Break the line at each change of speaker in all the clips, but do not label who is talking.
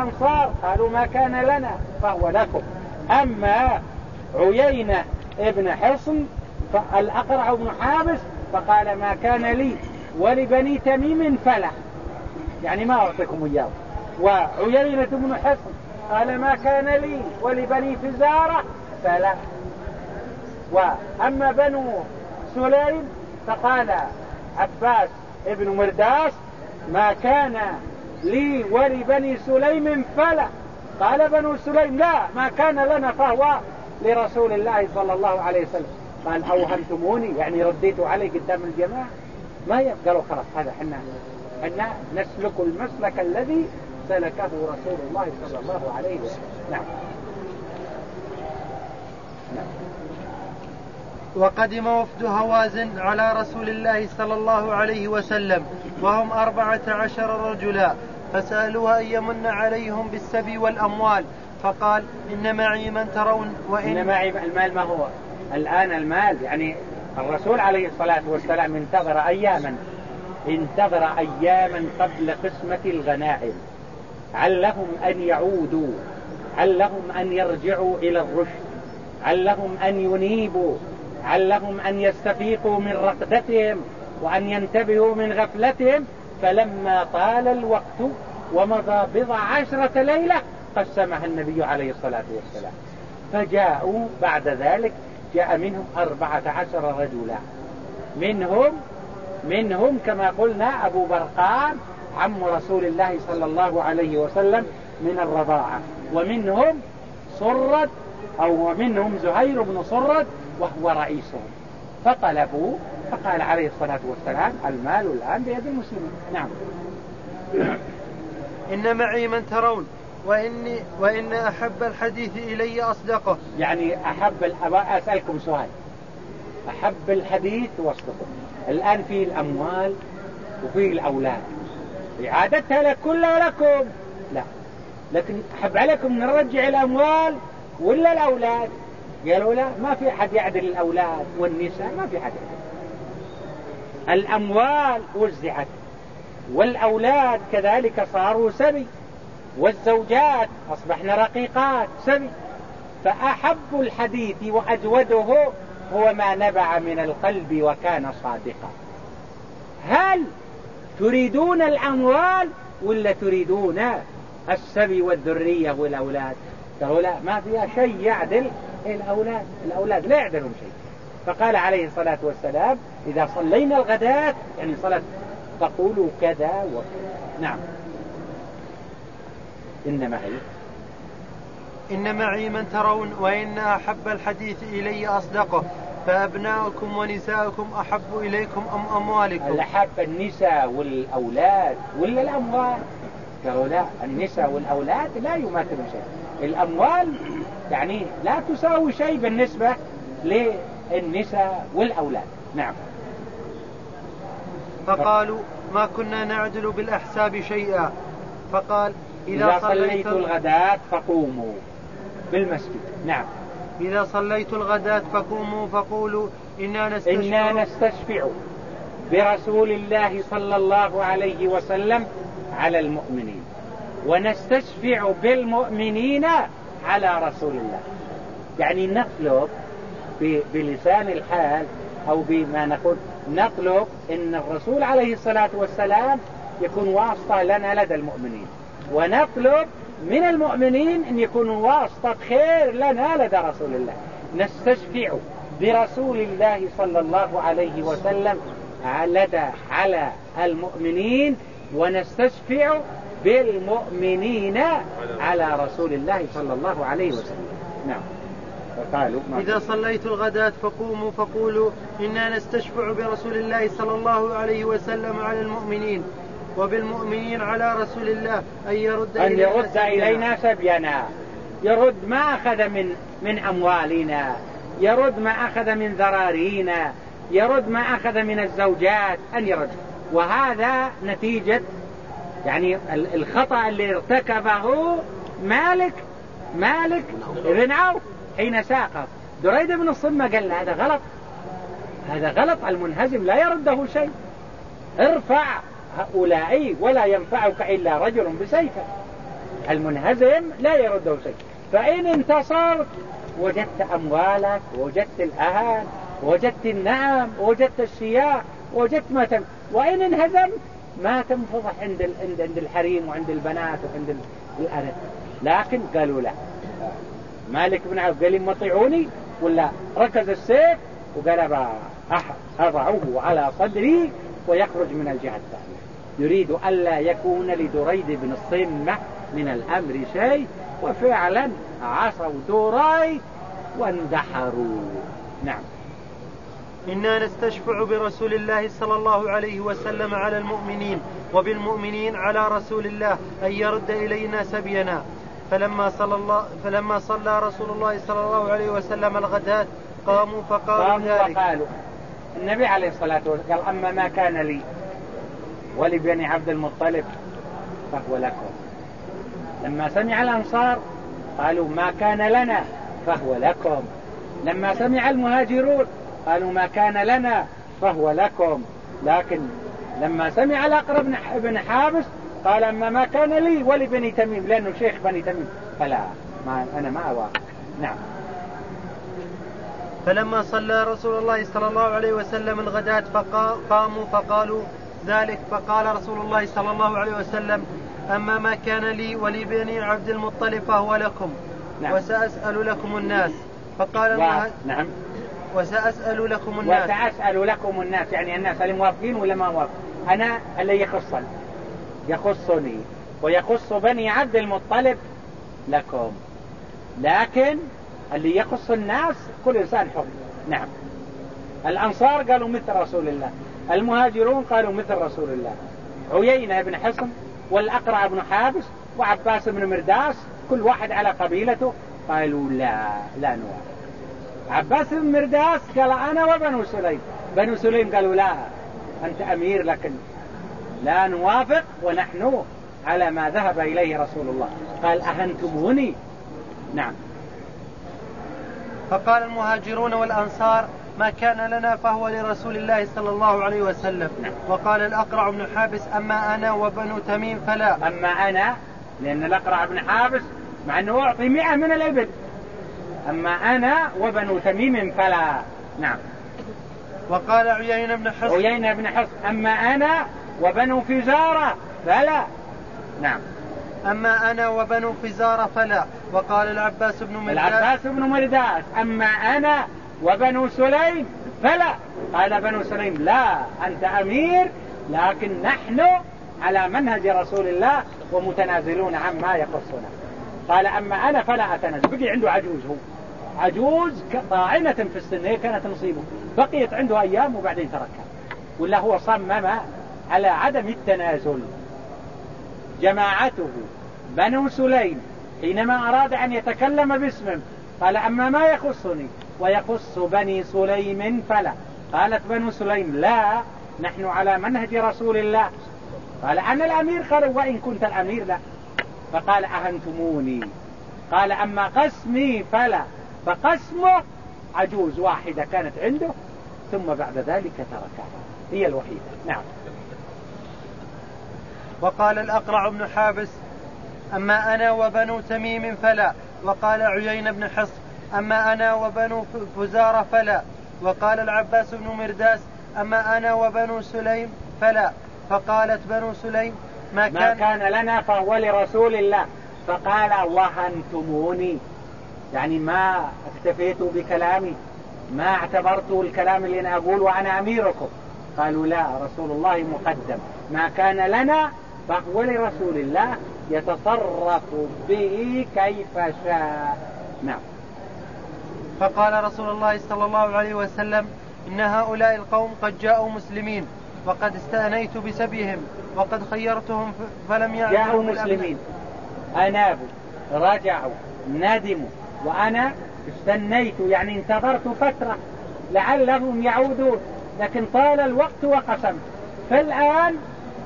الأنصار قالوا ما كان لنا فهو لكم. أما عيينة ابن حصن الأقرع بن حابس فقال ما كان لي ولبني تميم فلا. يعني ما أعطيكم إياه. وعيينة بن حصن قال ما كان لي ولبني فزارة فلا. وأما بنو سليم فقال عباس ابن مرداس ما كان لي ولبني سليم فلا. قال بنو سليم لا ما كان لنا فهو لرسول الله صلى الله عليه وسلم. قال أوهمتموني يعني رديتوا علي قدام الجماعة. ما قالوا خلاص هذا حنا حنا نسلك المسلك الذي سلكه رسول الله صلى الله عليه وسلم. نعم.
نعم. وقدم وفد هوازن على رسول الله صلى الله عليه وسلم وهم أربعة عشر رجلا. فسألوها أن يمن عليهم بالسبي والأموال. فقال إن معي من ترون
وإن إن معي المال ما هو؟ الآن المال يعني الرسول عليه الصلاة والسلام انتظر أياما. انتظر أياما قبل قسمة الغنائم. علهم أن يعودوا؟ علهم أن يرجعوا إلى الرشد؟ علهم أن ينيبوا؟ علهم أن يستفيقوا من رقدتهم وأن ينتبهوا من غفلتهم؟ فلما طال الوقت ومضى بضع عشرة ليلة قسمها النبي عليه الصلاة والسلام. فجاءوا بعد ذلك جاء منهم أربعة عشر رجلا. منهم منهم كما قلنا أبو برقان عم رسول الله صلى الله عليه وسلم من الرضاعة. ومنهم صرد أو منهم زهير بن صرد وهو رئيسهم. فطلبوا فقال عليه الصلاة والسلام المال الآن بيد المسلمين. نعم.
إن معي من ترون وإني وإن أحب الحديث إلي أصدقه.
يعني أحب أسألكم سؤال. أحب الحديث وأصدقه. الآن في الأموال وفي الأولاد. إعادتها لك كلها لكم لا. لكن أحب عليكم نرجع الأموال ولا الأولاد؟ قالوا لا ما في أحد يعدل الأولاد والنساء ما في أحد يعدل. الأموال وزعت والأولاد كذلك صاروا سبي والزوجات أصبحن رقيقات سبي. فأحب الحديث وأجوده هو ما نبع من القلب وكان صادقا. هل تريدون الأموال ولا تريدون السبي والذرية والأولاد؟ قالوا لا ما فيها شيء يعدل الأولاد. الأولاد لا يعدلون شيء. فقال عليه الصلاة والسلام إذا صلينا الغداة يعني صلاة فقولوا كذا وكذا نعم. إن معي.
إن معي من ترون وإن أحب الحديث إلي أصدقه فأبناؤكم ونساؤكم أحب إليكم أم أموالكم؟
الأحب النساء والأولاد ولا الأموال؟ قالوا لا النساء والأولاد لا يماثلون شيء الأموال يعني لا تساوي شيء بالنسبة للنساء والأولاد. نعم.
فقالوا ما كنا نعدل بالأحساب شيئا. فقال
إذا, إذا صليت الغداة فقوموا بالمسجد. نعم.
إذا صليت الغداة فقوموا فقولوا إنا نستشفع.
إنا نستشفع برسول الله صلى الله عليه وسلم على المؤمنين. ونستشفع بالمؤمنين على رسول الله. يعني نطلب بلسان الحال أو بما نقول نطلب إن الرسول عليه الصلاة والسلام يكون واسطة لنا لدى المؤمنين. ونطلب من المؤمنين إن يكونوا واسطة خير لنا لدى رسول الله. نستشفع برسول الله صلى الله عليه وسلم لدى على المؤمنين ونستشفع بالمؤمنين على رسول الله صلى الله عليه وسلم. نعم.
فقالوا إذا صليت الغداة فقوموا فقولوا إنا نستشفع برسول الله صلى الله عليه وسلم على المؤمنين وبالمؤمنين على رسول الله أن يرد
أن يرد إلينا سبينا. يرد ما أخذ من من أموالنا. يرد ما أخذ من ذرارينا. يرد ما أخذ من الزوجات. أن يرد. وهذا نتيجة يعني الخطأ اللي ارتكبه مالك مالك بن عوف. حين ساق. دريد بن الصمة قال هذا غلط. هذا غلط. المنهزم لا يرده شيء. ارفع هؤلاء ولا ينفعك إلا رجل بسيفه المنهزم لا يرده شيء. فإن انتصرت وجدت أموالك وجدت الأهل وجدت النعم وجدت الشياء وجدت ما تم. وإن انهزمت ما تنفضح عند عند عند الحريم وعند البنات وعند الأرض. لكن قالوا لا. مالك بن عوف قال مطيعوني ولا ركز السيف وقال أضعه على صدري ويخرج من الجهة الثانية. يريد ألا يكون لدريد بن الصمة من الأمر شيء وفعلا عصوا دريد واندحروا. نعم.
إنا نستشفع برسول الله صلى الله عليه وسلم على المؤمنين وبالمؤمنين على رسول الله أن يرد إلينا سبينا. فلما صلى الله فلما صلى رسول الله صلى الله عليه وسلم الغداة قاموا فقالوا
قاموا وقالوا النبي عليه الصلاة والسلام قال أما ما كان لي ولبني عبد المطلب فهو لكم. لما سمع الأنصار قالوا ما كان لنا فهو لكم. لما سمع المهاجرون قالوا ما كان لنا فهو لكم. لكن لما سمع الأقرب بن حابس قال أما ما كان لي ولبني تميم لأنه شيخ بني تميم. فلا ما أنا ما أوافق نعم.
فلما صلى رسول الله صلى الله عليه وسلم الغداة فقاموا فقالوا ذلك. فقال رسول الله صلى الله عليه وسلم أما ما كان لي ولبني عبد المطلب فهو لكم. نعم. وسأسأل لكم الناس. فقال
الله نعم.
وسأسأل لكم الناس.
وسأسأل لكم الناس. يعني الناس اللي موافقين ولا ما موافقين؟ أنا اللي يخصني. يخصني ويخص بني عبد المطلب لكم. لكن اللي يخص الناس كل إنسان حر. نعم. الأنصار قالوا مثل رسول الله. المهاجرون قالوا مثل رسول الله. عيينة بن حصن والأقرع بن حابس وعباس بن مرداس كل واحد على قبيلته قالوا لا لا نوافق. عباس بن مرداس قال أنا وبنو سليم. بنو سليم قالوا لا أنت أمير لكن لا نوافق ونحن على ما ذهب إليه رسول الله. قال أهنتموني نعم.
فقال المهاجرون والأنصار ما كان لنا فهو لرسول الله صلى الله عليه وسلم. نعم. وقال الأقرع بن حابس أما أنا وبنو تميم فلا.
أما أنا لأن الأقرع بن حابس مع أنه أعطي مئة من الإبل. أما أنا وبنو تميم فلا. نعم.
وقال عيينة بن حصن.
عيينة بن حصن. أما أنا وبنو فزارة فلا. نعم.
أما أنا وبنو فزارة فلا. وقال العباس بن مرداس
العباس بن مرداس أما أنا وبنو سليم فلا. قال بنو سليم لا أنت أمير لكن نحن على منهج رسول الله ومتنازلون عما يخصنا قال أما أنا فلا أتنازل. بقي عنده عجوز هو. عجوز طاعنة في السن هي كانت نصيبه. بقيت عنده أيام وبعدين تركها. ولا هو صمم على عدم التنازل. جماعته بنو سليم حينما أراد أن يتكلم باسمه قال أما ما يخصني؟ ويخص بني سليم فلا. قالت بنو سليم لا نحن على منهج رسول الله. قال أنا الأمير قال وإن كنت الأمير لا. فقال أهنتموني؟ قال أما قسمي فلا. فقسمه عجوز واحدة كانت عنده ثم بعد ذلك تركها. هي الوحيدة. نعم.
وقال الأقرع بن حابس أما أنا وبنو تميم فلا. وقال عيين بن حصن أما أنا وبنو فزارة فلا. وقال العباس بن مرداس أما أنا وبنو سليم فلا. فقالت بنو سليم
ما كان, ما كان لنا فهو لرسول الله. فقال وهنتموني. يعني ما اكتفيتوا بكلامي ما اعتبرتوا الكلام اللي أنا أقول وأنا أميركم. قالوا لا رسول الله مقدم. ما كان لنا فهو لرسول الله يتصرف به كيف شاء. نعم.
فقال رسول الله صلى الله عليه وسلم إن هؤلاء القوم قد جاءوا مسلمين وقد استأنيت بسبيهم وقد خيرتهم فلم
يعلموا جاءوا مسلمين. أنابوا رجعوا ندموا وأنا استنيت يعني انتظرت فترة لعلهم يعودون لكن طال الوقت وقسمت. فالآن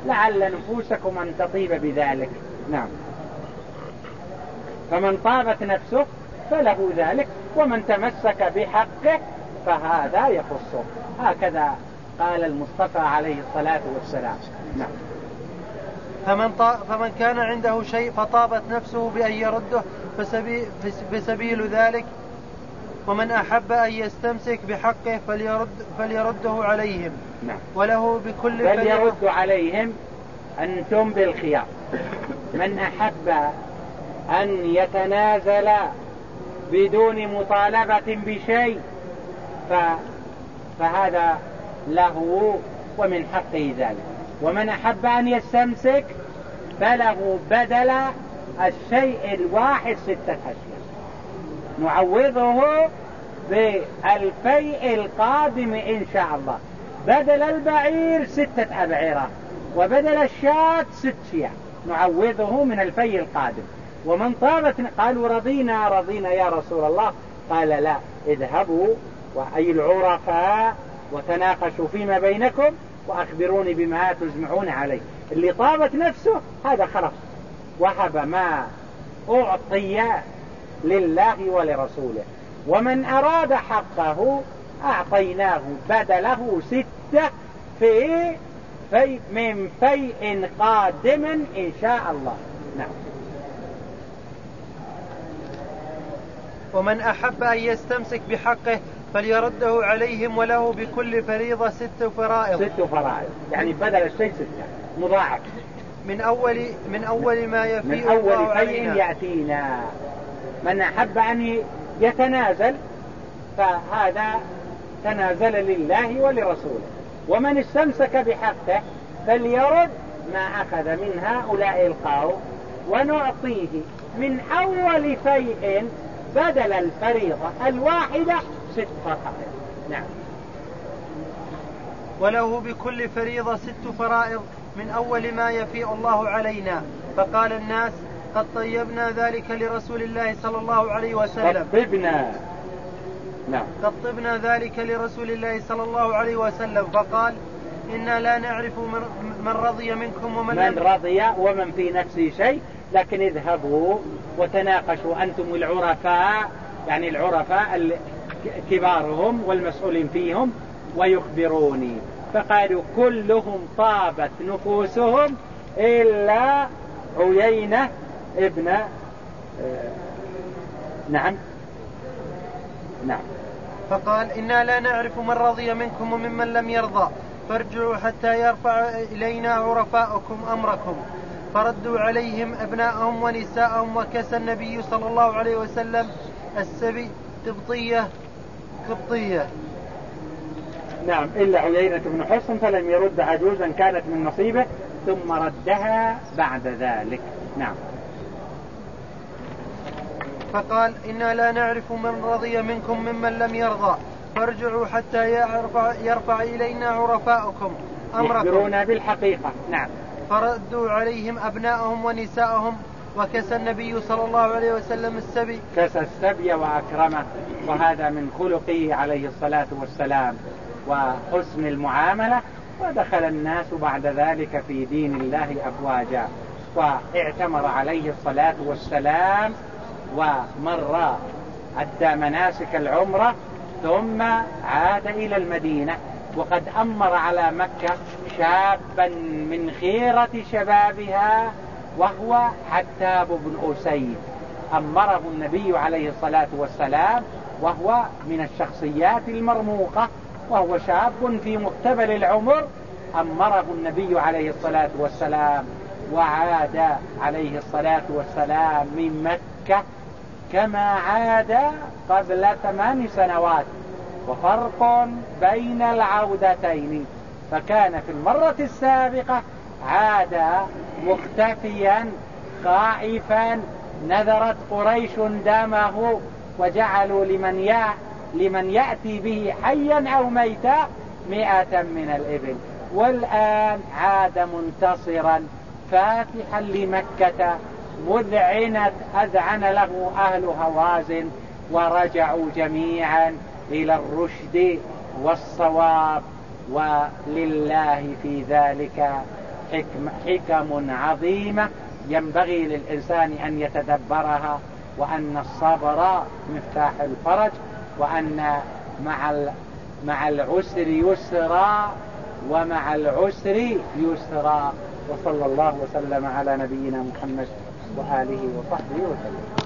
لعل نفوسكم أن تطيب بذلك. نعم. فمن طابت نفسه فله ذلك ومن تمسك بحقه فهذا يخصه. هكذا قال المصطفى عليه الصلاة والسلام. نعم.
فمن, فمن كان عنده شيء فطابت نفسه بأن يرده فسبيل, فسبيل ذلك. ومن أحب أن يستمسك بحقه فليرد فليرده عليهم.
نعم.
وله بكل
فليرد عليهم أنتم بالخيار. من أحب أن يتنازل بدون مطالبة بشيء ف... فهذا له ومن حقه ذلك. ومن أحب أن يستمسك فله بدل الشيء الواحد ستة أشياء. نعوضه بالفيء القادم إن شاء الله. بدل البعير ستة أبعرة وبدل الشاة ست شياه نعوضه من الفيء القادم. ومن طابت قالوا رضينا رضينا يا رسول الله. قال لا اذهبوا وأي العرفاء وتناقشوا فيما بينكم وأخبروني بما تجمعون عليه اللي طابت نفسه هذا خلاص. وهب ما أعطي لله ولرسوله. ومن أراد حقه أعطيناه بدله ستة في, في من فيء قادم إن شاء الله. نعم.
ومن أحب أن يستمسك بحقه فليرده عليهم وله بكل فريضة ست فرائض.
ست فرائض. يعني بدل الشيء ستة. مضاعف.
من أول من أول ما يفيء
من أول شيء يأتينا. من أحب أن يتنازل فهذا تنازل لله ولرسوله. ومن استمسك بحقه فليرد ما أخذ من هؤلاء القوم ونعطيه من أول فيء بدل الفريضة الواحدة ست فرائض. نعم.
وله بكل فريضة ست فرائض من أول ما يفيء الله علينا. فقال الناس قد طيبنا ذلك لرسول الله صلى الله عليه وسلم.
قد طبنا نعم.
قد طبنا ذلك لرسول الله صلى الله عليه وسلم فقال إنا لا نعرف من رضي منكم ومن
من رضي ومن في نفسه شيء لكن اذهبوا وتناقشوا أنتم العرفاء يعني العرفاء كبارهم والمسؤولين فيهم ويخبروني. فقالوا كلهم طابت نفوسهم إلا عيينة ابن آه، نعم. نعم.
فقال إنا لا نعرف من رضي منكم وممن لم يرضى. فارجعوا حتى يرفع إلينا عرفاؤكم أمركم. فردوا عليهم أبناءهم ونساءهم وكسى النبي صلى الله عليه وسلم السبي قبطية قبطية.
نعم إلا عيينة بن حصن فلم يرد عجوزا كانت من نصيبه ثم ردها بعد ذلك. نعم.
فقال إنا لا نعرف من رضي منكم ممن لم يرضى. فارجعوا حتى يرفع, يرفع إلينا عرفاؤكم
أمركم. يخبرونا بالحقيقة. نعم.
فردوا عليهم أبناءهم ونساءهم وكسى النبي صلى الله عليه وسلم السبي.
كسى السبي وأكرمه. وهذا من خلقه عليه الصلاة والسلام وحسن المعاملة. ودخل الناس بعد ذلك في دين الله أفواجا. واعتمر عليه الصلاة والسلام ومر أدى مناسك العمرة ثم عاد إلى المدينة. وقد أمر على مكة شابا من خيرة شبابها وهو حتاب بن أسيد. أمره النبي عليه الصلاة والسلام وهو من الشخصيات المرموقة وهو شاب في مقتبل العمر. أمره النبي عليه الصلاة والسلام وعاد عليه الصلاة والسلام من مكة كما عاد قبل ثمان سنوات وفرق بين العودتين. فكان في المرة السابقة عاد مختفيا خائفا نذرت قريش دمه وجعلوا لمن, يا لمن يأتي به حيا أو ميتا مئة من الإبل. والآن عاد منتصرا فاتحا لمكة مذعنت أذعن له أهل هوازن ورجعوا جميعا إلى الرشد والصواب ولله في ذلك حكم, حكم عظيمة ينبغي للإنسان أن يتدبرها وأن الصبر مفتاح الفرج وأن مع مع العسر يسرا ومع العسر يسرا. وصلى الله وسلم على نبينا محمد. وآله وصحبه وسلم.